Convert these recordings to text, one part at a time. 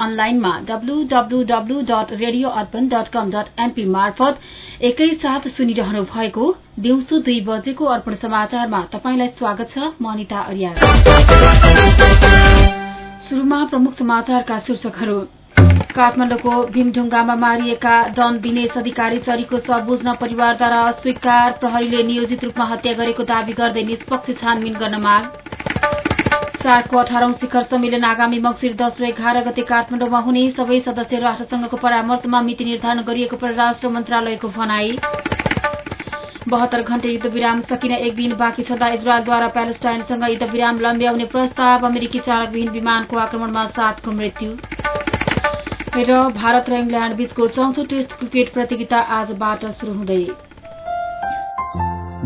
अनलाइनमा डब्लूडब्लूडब्लू dot radio Arpan dot com dot np मार्फत एकैसाथ सुनिरहनु भएको दिउँसो दुई बजेको अर्पण समाचारमा तपाईँलाई स्वागत छ म अनिता अर्या शुरूमा प्रमुख समाचारका शीर्षकहरू। काठमाडौँको भीमढुङ्गामा मारिएका डन दिनेश अधिकारी चरीको शव बुझ्न परिवारद्वारा अस्वीकार प्रहरीले नियोजित रूपमा हत्या गरेको दावी गर्दै निष्पक्ष छानबिन गर्न माग। सार्कको अठारौं शिखर सम्मेलन आगामी मक्सिर दश र एघार गते काठमाडौँमा हुने सबै सदस्य राष्ट्रसंघको परामर्शमा मिति निर्धारण गरिएको परराष्ट्र मन्त्रालयको भनाई। बहत्तर घण्टे युद्ध विराम सकिन एक दिन बाँकी छँदा इजरायलद्वारा प्यालेस्टाइनसँग युद्ध विराम लम्ब्याउने प्रस्ताव अमेरिकी चालकविहीन विमानको आक्रमणमा सातको मृत्यु। र भारत र इङ्ल्याण्ड बीचको चौथो टेस्ट क्रिकेट प्रतियोगिता आजबाट शुरू हुँदै।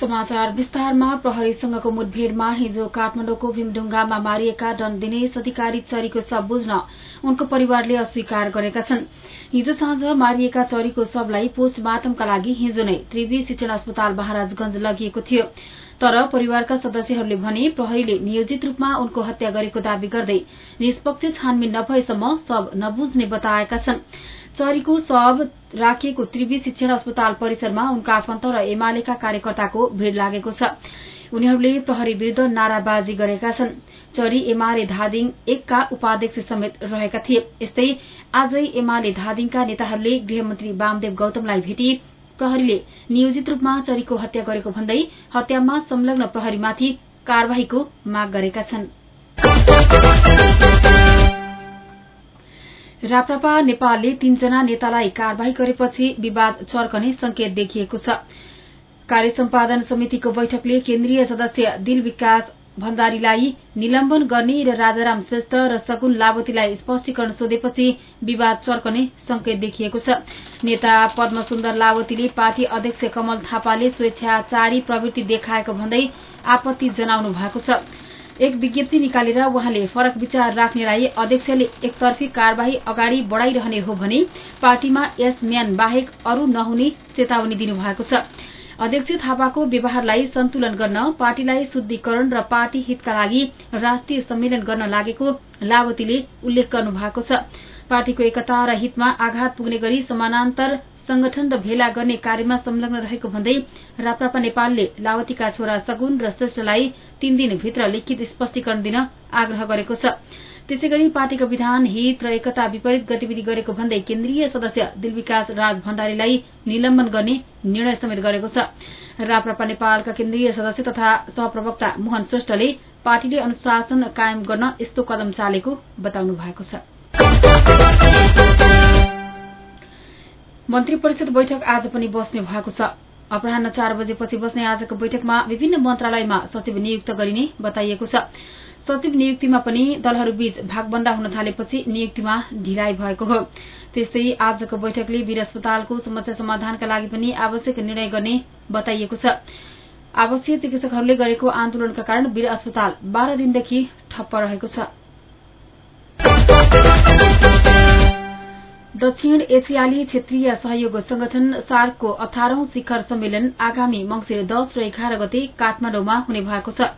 समाचार विस्तारमा प्रहरीसँगको मुठभेड़मा हिजो काठमाडौँको भीमढुङ्गामा मारिएका दिनेश अधिकारी चरीको शव बुझ्न उनको परिवारले अस्वीकार गरेका छन्। हिजो साँझ मारिएका चरीको शवलाई पोस्टमार्टमका लागि हिजो नै त्रिवी शिक्षण अस्पताल महाराजगंज लगिएको थियो। तर परिवारका सदस्यहरूले भने प्रहरीले नियोजित रूपमा उनको हत्या गरेको दावी गर्दै निष्पक्ष छानबिन नभएसम्म शव नबुझ्ने बताएका छन्। चरीको शव राखिएको त्रिवी शिक्षण अस्पताल परिसरमा उनका आफन्त र एमालेका कार्यकर्ताको भीड़ लागेको छ। उनीहरूले प्रहरी विरूद्ध नाराबाजी गरेका छन्। चरी एमाले धादिङ एकका उपाध्यक्ष समेत रहेका थिए। यस्तै आजै एमाले धादिङका नेताहरूले गृहमन्त्री वामदेव गौतमलाई भेटी प्रहरीले नियोजित रूपमा चरीको हत्या गरेको भन्दै हत्यामा संलग्न प्रहरीमाथि कार्यवाहीको माग गरेका छन्। राप्रपा नेपालले तीनजना नेतालाई कार्यवाही गरेपछि विवाद चर्कने संकेत देखिएको छ। कार्य सम्पादन समितिको बैठकले केन्द्रीय सदस्य दिल विकास भण्डारीलाई निलम्बन गर्ने र राजाराम श्रेष्ठ र सगुन लावतीलाई स्पष्टीकरण सोधेपछि विवाद चर्कने संकेत देखिएको छ। नेता पद्म सुन्दर लावतीले पार्टी अध्यक्ष कमल थापाले स्वेच्छाचारी प्रवृत्ति देखाएको भन्दै आपत्ति जनाउनु भएको छ। एक विज्ञप्ति निकालेर उहाँले फरक विचार राख्नेलाई अध्यक्षले एकतर्फी कार्यवाही अगाडि बढ़ाइरहने हो भने पार्टीमा यस म्यान बाहेक अरू नहुने चेतावनी दिनुभएको छ। अध्यक्ष थापाको व्यवहारलाई सन्तुलन गर्न पार्टीलाई शुद्धिकरण र पार्टी हितका लागि राष्ट्रिय सम्मेलन गर्न लागेको लावतीले उल्लेख गर्नु भएको छ। पार्टीको एकता र हितमा आघात पुग्ने गरी समानान्तर संगठन र भेला गर्ने कार्यमा संलग्न रहेको भन्दै राप्रपा नेपालले लावतीका छोरा सगुन र श्रेष्ठलाई तीन दिनभित्र लिखित स्पष्टीकरण दिन आग्रह गरेको छ। त्यसै गरी पार्टीको विधान हित र एकता विपरीत गतिविधि गरेको भन्दै केन्द्रीय सदस्य दिलविकास राज भण्डारीलाई निलम्बन गर्ने निर्णय समेत गरेको छ। राप्रपा नेपालका केन्द्रीय सदस्य तथा सहप्रवक्ता मोहन श्रेष्ठले पार्टीले अनुशासन कायम गर्न यस्तो कदम चालेको बताउनु भएको छ। मन्त्री परिषद बैठक आज पनि बस्ने भएको छ। अपराह चार बजेपछि बस्ने आजको बैठकमा विभिन्न मन्त्रालयमा सचिव नियुक्त गरिने बताइएको छ। सचिव नियुक्तिमा पनि दलहरूबीच भागबण्डा हुन थालेपछि नियुक्तिमा ढिलाइ भएको हो। त्यस्तै आजको बैठकले वीर अस्पतालको समस्या समाधानका लागि पनि आवश्यक निर्णय गर्ने बताइएको छ। आवासीय चिकित्सकहरूले गरेको आन्दोलनका कारण वीर अस्पताल बाह्र दिनदेखि ठप्प रहेको छ। दक्षिण एसियाली क्षेत्रीय सहयोग संगठन सार्कको अठारौं शिखर सम्मेलन आगामी मंगिर दश र एघार गते काठमाडौँमा हुने भएको छ।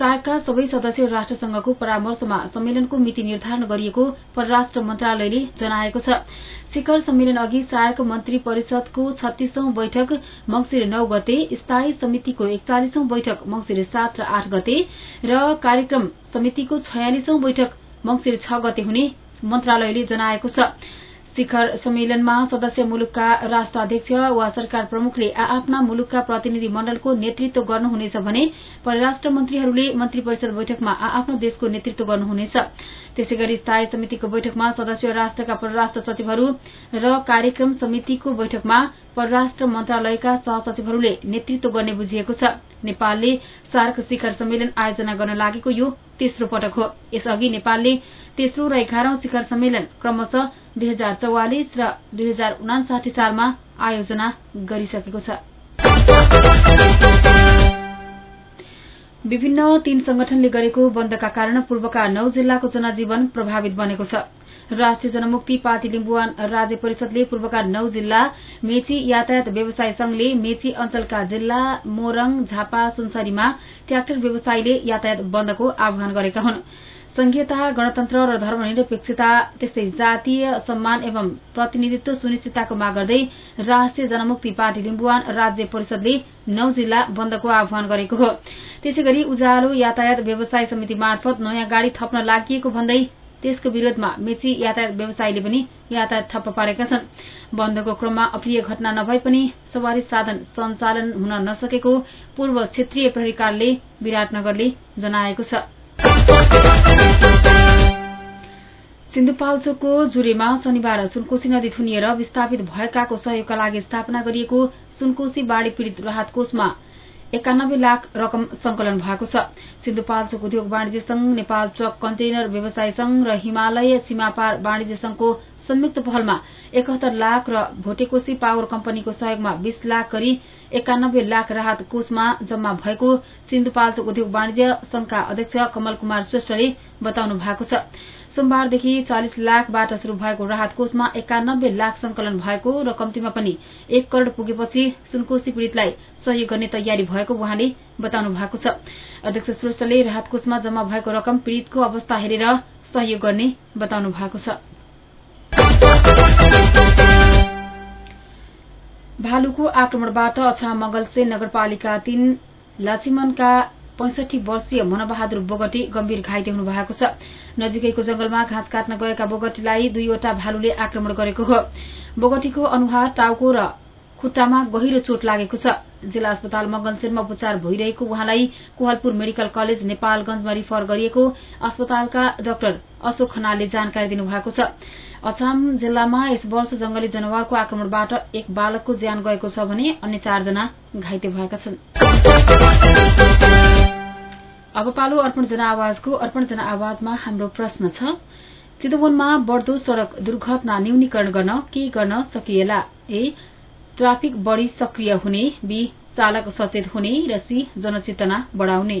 सार्कका सबै सदस्य राष्ट्रसंघको परामर्शमा सम्मेलनको मिति निर्धारण गरिएको परराष्ट्र मन्त्रालयले जनाएको छ। शिखर सम्मेलन अघि सार्क मन्त्री परिषदको छत्तीसौं बैठक मंगिर नौ गते स्थायी समितिको एकचालिसौं बैठक मंगिर सात र आठ गते र कार्यक्रम समितिको छयालिसौं बैठक मंगिर छ गते हुने मन्त्रालयले जनाएको छ। शिखर सम्मेलनमा सदस्य मुलुकका राष्ट्राध्यक्ष वा सरकार प्रमुखले आ आफ्ना मुलुकका प्रतिनिधि मण्डलको नेतृत्व गर्नुहुनेछ भने परराष्ट्र मन्त्रीहरूले मन्त्री परिषद बैठकमा आ आफ्नो देशको नेतृत्व गर्नुहुनेछ। त्यसै गरी स्थायी समितिको बैठकमा सदस्य राष्ट्रका परराष्ट्र सचिवहरू र कार्यक्रम समितिको बैठकमा परराष्ट्र मन्त्रालयका सहसचिवहरूले नेतृत्व गर्ने बुझिएको छ। नेपालले सार्क शिखर सम्मेलन आयोजना गर्न लागेको यो तेस्रो पटक हो। यसअघि नेपालले तेस्रो र एघारौं शिखर सम्मेलन क्रमशः दुई हजार चौवालिस र दुई हजार उनासाठी सालमा आयोजना गरिसकेको छ। विभिन्न तीन संगठनले गरेको बन्दका कारण पूर्वका नौ जिल्लाको जनजीवन प्रभावित बनेको छ। राष्ट्रिय जनमुक्ति पार्टी लिम्बुवान राज्य परिषदले पूर्वका नौ जिल्ला मेची यातायात व्यवसाय संघले मेची अञ्चलका जिल्ला मोरङ झापा सुनसरीमा ट्राक्टर व्यवसायीले यातायात बन्दको आह्वान गरेका हुन्। संघीयता गणतन्त्र र धर्मनिरपेक्षता त्यस्तै जातीय सम्मान एवं प्रतिनिधित्व सुनिश्चितताको माग गर्दै राष्ट्रिय जनमुक्ति पार्टी लिम्बुवान राज्य परिषदले नौ जिल्ला बन्दको आह्वान गरेको हो। त्यसै गरी उज्यालो यातायात व्यवसाय समिति मार्फत नयाँ गाड़ी थप्न लागि भन्दै त्यसको विरोधमा मेची यातायात व्यवसायीले पनि यातायात ठप्प पारेका छन्। बन्दको क्रममा अप्रिय घटना नभए पनि सवारी साधन सञ्चालन हुन नसकेको पूर्व क्षेत्रीय प्रहरी कार्यालय विराटनगरले जनाएको छ। सिन्धुपाल्चोकको जुरेमा शनिबार सुनकोशी नदी थुनिएर विस्थापित भएकाको सहयोगका लागि स्थापना गरिएको सुनकोशी बाढ़ी पीड़ित राहत कोषमा एकानब्बे लाख रकम संकलन भएको छ। सिन्धुपाल्चोक उद्योग वाणिज्य संघ नेपाल ट्रक कन्टेनर व्यवसाय संघ र हिमालय सीमापार वाणिज्य संघको संयुक्त पहलमा एकहत्तर लाख र भोटेकोशी पावर कम्पनीको सहयोगमा बीस लाख गरी एकानब्बे लाख राहत कोषमा जम्मा भएको सिन्धुपाल्चोक उद्योग वाणिज्य संघका अध्यक्ष कमल कुमार श्रेष्ठले बताउनु भएको छ। सोमबारदेखि चालिस लाखबाट शुरू भएको राहत कोषमा एकानब्बे लाख संकलन भएको र कम्तीमा पनि एक करोड़ पुगेपछि सुनकोशी पीड़ितलाई सहयोग गर्ने तयारी भएको उहाँले बताउनु भएको छ। अध्यक्ष श्रेष्ठले राहत कोषमा जम्मा भएको रकम पीड़ितको अवस्था हेरेर सहयोग गर्ने बताउनु भएको छ। भालुको आक्रमणबाट अछाम मंगलसे नगरपालिका तीन लक्ष्मणका पैंसठी वर्षीय मनबहादुर बोगटी गम्भीर घाइते हुनु भएको छ। नजिकैको जंगलमा घाँस काट्न गएका बोगटीलाई दुईवटा भालुले आक्रमण गरेको हो। बोगटीको अनुहार टाउको र खुट्टामा गहिरो चोट लागेको छ। जिल्ला अस्पताल मगनसेनमा उपचार भइरहेको उहाँलाई कोहलपुर मेडिकल कलेज नेपालगंजमा रिफर गरिएको अस्पतालका डाक्टर अशोक खनालले जानकारी दिनुभएको छ। अछाम जिल्लामा यस वर्ष जंगली जनावरको आक्रमणबाट एक बालकको ज्यान गएको छ भने अन्य चारजना घाइते भएका छन्। अब पालो अर्पण जनआवाजको अर्पण जनआवाजमा हाम्रो प्रश्न छ। चितवनमा बढ़दो सड़क दुर्घटना न्यूनीकरण गर्न के गर्न सकिएला? ए ट्राफिक बढ़ी सक्रिय हुने बी चालक सचेत हुने र सी जनचेतना बढ़ाउने।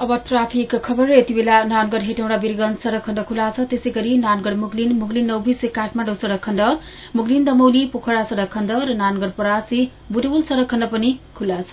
अब ट्राफिक खबर यति बेला नानगढ हेटौँडा वीरगंज सड़क खण्ड खुला छ। त्यसै गरी नानगढ मुगलिन मुगलिन नौबिसे काठमाडौँ सड़क खण्ड मुगलिन दमौली पोखरा सड़क खण्ड र नानगढ परासी बुटवल सड़क खण्ड पनि खुला छ।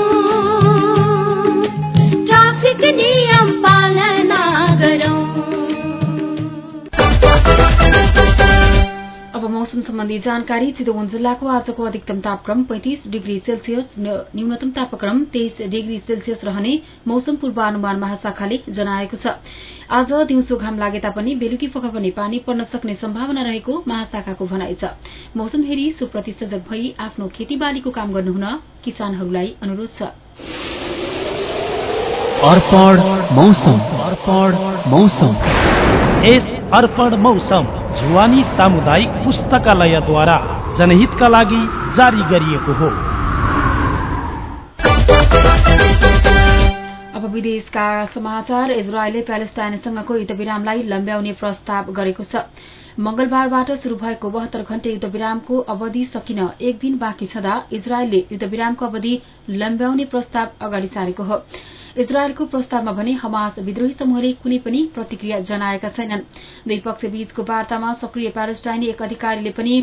मौसम सम्बन्धी जानकारी चितवन जिल्लाको आजको अधिकतम तापक्रम पैंतिस डिग्री सेल्सियस न्यूनतम तापक्रम तेइस डिग्री सेल्सियस रहने मौसम पूर्वानुमान महाशाखाले जनाएको छ। आज दिउँसो घाम लागे तापनि बेलुकी पख पनि पानी पर्न सक्ने सम्भावना रहेको महाशाखाको भनाइ छ। मौसम हेरी सुप्रति सजग भई आफ्नो खेतीबालीको काम गर्नुहुन किसानहरूलाई अनुरोध छ। अर्पण मौसम। अर्पण मौसम। यस अर्पण मौसम। जुवानी सामुदायिक पुस्तकालयद्वारा जनहितका लागि जारी गरिएको हो अब विदेशका समाचार इजरायलले प्यालेस्टाइनसँगको युद्धविरामलाई लम्ब्याउने प्रस्ताव गरेको छ। मंगलबारबाट शुरू भएको बहत्तर घण्टे युद्धविरामको अवधि सकिन एक दिन बाँकी छँदा इजरायलले युद्धविरामको अवधि लम्ब्याउने प्रस्ताव अगाडि सारेको हो। इजरायलको प्रस्तावमा भने हमास विद्रोही समूहले कुनै पनि प्रतिक्रिया जनाएका छैनन्। दुई पक्ष बीचको वार्तामा सक्रिय प्यालेस्टाइनी एक अधिकारीले पनि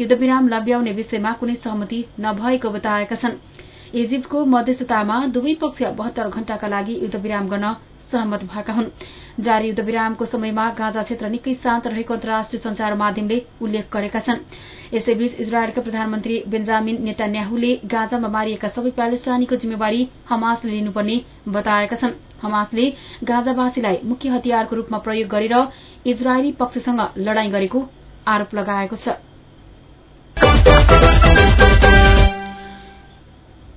युद्धविराम लम्ब्याउने विषयमा कुनै सहमति नभएको बताएका छन्। इजिप्टको मध्यस्थतामा दुवै पक्ष बहत्तर घण्टाका लागि युद्धविराम गर्न सहमत भएका हुन्। जारी युद्धविरामको समयमा गाँजा क्षेत्र निकै शान्त रहेको अन्तर्राष्ट्रिय संचार माध्यमले उल्लेख गरेका छन्। यसैबीच इजरायलका प्रधानमन्त्री बेन्जामिन नेतान्याहुले गाँजामा मारिएका सबै प्यालेस्टाइनीको जिम्मेवारी हमासले लिनुपर्ने बताएका छन्। हमासले गाँजावासीलाई मुख्य हतियारको रूपमा प्रयोग गरेर इजरायली पक्षसँग लड़ाई गरेको आरोप लगाएको छ।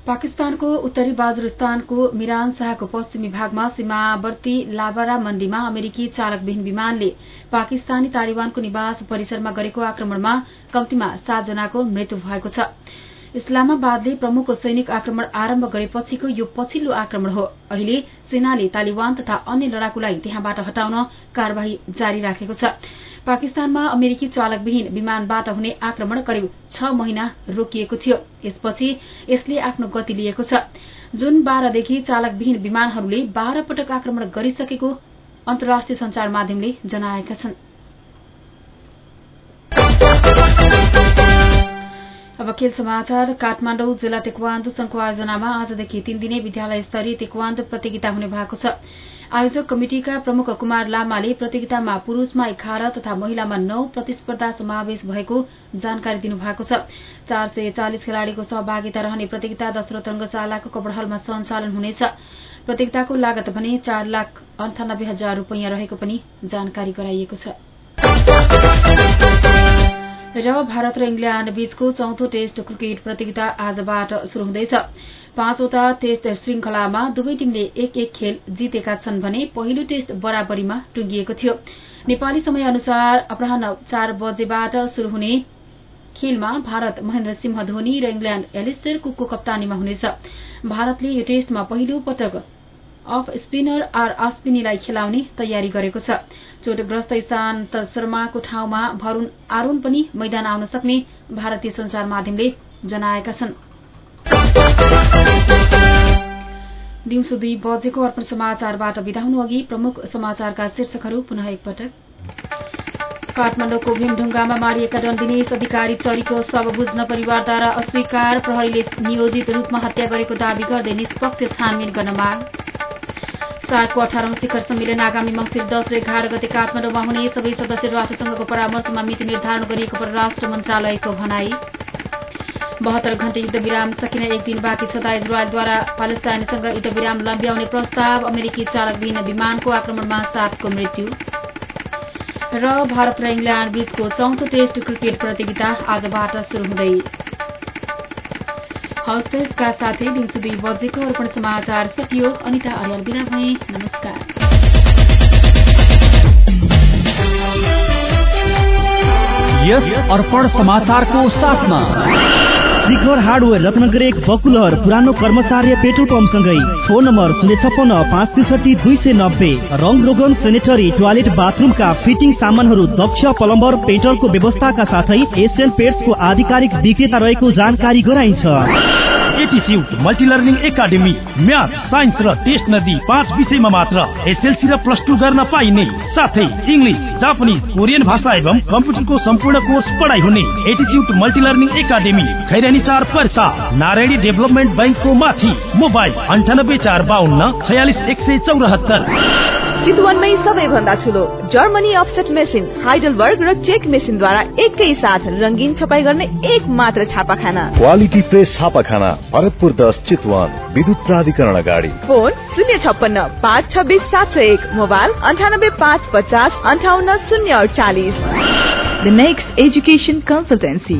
पाकिस्तानको उत्तरी बाजुरिस्तानको मिरान शाहको पश्चिमी भागमा सीमावर्ती लाबारा मण्डीमा अमेरिकी चालकविहीन विमानले पाकिस्तानी तालिबानको निवास परिसरमा गरेको आक्रमणमा कम्तीमा सातजनाको मृत्यु भएको छ। इस्लामाबादले प्रमुख सैनिक आक्रमण आरम्भ गरेपछिको यो पछिल्लो आक्रमण हो। अहिले सेनाले तालिबान तथा अन्य लड़ाकुलाई त्यहाँबाट हटाउन कार्यवाही जारी राखेको छ। पाकिस्तानमा अमेरिकी चालकविहीन विमानबाट हुने आक्रमण करिब छ महिना रोकिएको थियो। यसपछि यसले आफ्नो गति लिएको छ। जुन बाह्रदेखि चालकविहीन विमानहरूले बाह्र पटक आक्रमण गरिसकेको अन्तर्राष्ट्रिय संचार माध्यमले जनाएका छन्। अब खेल समाचार काठमाडौँ जिल्ला तेक्वान्दो संघको आयोजनामा आजदेखि तीन दिने विद्यालय स्तरीय तेक्वान्दो प्रतियोगिता हुने भएको छ। आयोजक कमिटिका प्रमुख कुमार लामाले प्रतियोगितामा पुरूषमा एघार तथा महिलामा नौ प्रतिस्पर्धा समावेश भएको जानकारी दिनुभएको छ। चार सय चालिस खेलाड़ीको सहभागिता रहने प्रतियोगिता दशरथ रंगशालाको कपड़हलमा सञ्चालन हुनेछ। प्रतियोगिताको लागत भने चार लाख अन्ठानब्बे हजार रूपियाँ रहेको पनि जानकारी गराइएको छ। र भारत र इङ्ल्याण्ड बीचको चौथो टेस्ट क्रिकेट प्रतियोगिता आजबाट शुरू हुँदैछ। पाँचवटा टेस्ट श्रृंखलामा दुवै टीमले एक एक खेल जितेका छन् भने पहिलो टेस्ट बराबरीमा टुंगिएको थियो। नेपाली समय अनुसार अपराह चार बजेबाट शुरू हुने खेलमा भारत महेन्द्र सिंह धोनी र इङ्ल्याण्ड एलिस्टर कुकको कप्तानीमा हुनेछ। भारतले यो टेस्टमा पहिलो पटक अफ स्पिनर आर अश्विनीलाई खेलाउने तयारी गरेको छ। चोटग्रस्त इशान्त शर्माको ठाउँमा भरूण आरूण पनि मैदान आउन सक्ने भारतीय संचार माध्यमले जनाएका छन्। दिउँसो दुई बजेको अर्पण समाचारबाट बिदा हुनु अघि प्रमुख समाचारका शीर्षकहरू पुनः एकपटक। काठमाडौँको भीमढुङ्गामा मारिएका दण्डिनेश अधिकारी चरीको शव बुझ्न परिवारद्वारा अस्वीकार प्रहरीले नियोजित रूपमा हत्या गरेको दावी गर्दै निष्पक्ष छानबिन गर्न माग। सातको अठारौं शिखर सम्मेलन आगामी मंगिर दश र एघार गते काठमाडौँमा हुने। सबै सदस्य राष्ट्रसंघको परामर्शमा मिति निर्धारण गरिएको परराष्ट्र मन्त्रालयको भनाई। बहत्तर घण्टे युद्ध विराम सकिन एक दिन बाँकी छँदा इजरायलद्वारा पालेस्टाइनसँग युद्ध विराम लम्ब्याउने प्रस्ताव। अमेरिकी चालकविहीन विमानको आक्रमणमा सातको मृत्यु। र भारत र इङ्ल्याण्ड बीचको चौथो टेस्ट क्रिकेट प्रतियोगिता आजबाट शुरू हुँदै। यसका साथै दिउँसो दुई बजेको अर्पण समाचार सकियो। अनिता अर्याल बिदा भए नमस्कार। यस अर्पण समाचारको साथमा शिखर हार्डवेयर रत्नगर एक बकुलहर पुरानो कर्मचार्य पेट्रोल पम्पसँगै फोन नम्बर शून्य छप्पन्न पाँच त्रिसठी दुई सय नब्बे। रङ रोगन सेनेटरी टोयलेट बाथरुमका फिटिङ सामानहरू दक्ष प्लम्बर पेट्रोलको व्यवस्थाका साथै एसियन पेट्सको आधिकारिक विक्रेता रहेको जानकारी गराइन्छ। एटिच्युट मल्टिलर्निङ एकाडेमी म्याथ साइन्स र टेस्ट नदी पाँच विषयमा मात्र एसएलसी र प्लस टू गर्न पाइने। साथै इङ्ग्लिस जापानिज कोरियन भाषा एवं कम्प्युटरको सम्पूर्ण कोर्स पढाइ हुने एटिच्युट मल्टिलर्निङ एकाडेमी। खैरानी चार पर्सा नारायणी डेभलपमेन्ट ब्याङ्कको माथि मोबाइल अन्ठानब्बे चार बाहन्न छयालिस एक सय चौरात्तर। चितवनमै सबैभन्दा ठुलो जर्मनी अफसेट मेसिन हाइडलबर्ग र चेक मेसिनद्वारा एकै साथ रङ्गीन छपाई गर्ने एक मात्र छापाखाना। क्वालिटी प्रेस छापाखाना भरतपुर दस चितवन विद्युत प्राधिकरण अगाडि। फोन शून्य छप्पन्न पाँच छब्बिस सात सय एक मोबाइल अन्ठानब्बे पाँच पचास अन्ठाउन्न शून्य अडचालिस the next education consultancy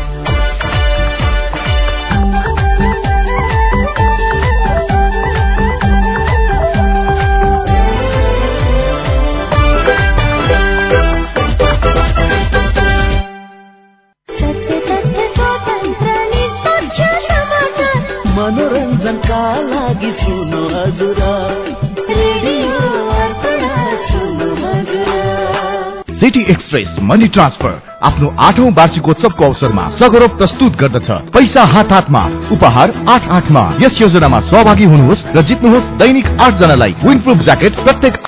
express money transfer आफ्नो आठौं वार्षिकोत्सवको अवसरमा सगौरव प्रस्तुत गर्दछ। पैसा हात हातमा उपहार आठ आठमा। यस योजनामा सहभागी हुनुहोस् र जित्नुहोस् दैनिक आठ जनालाई विन्ड प्रुफ ज्याकेट प्रत्येक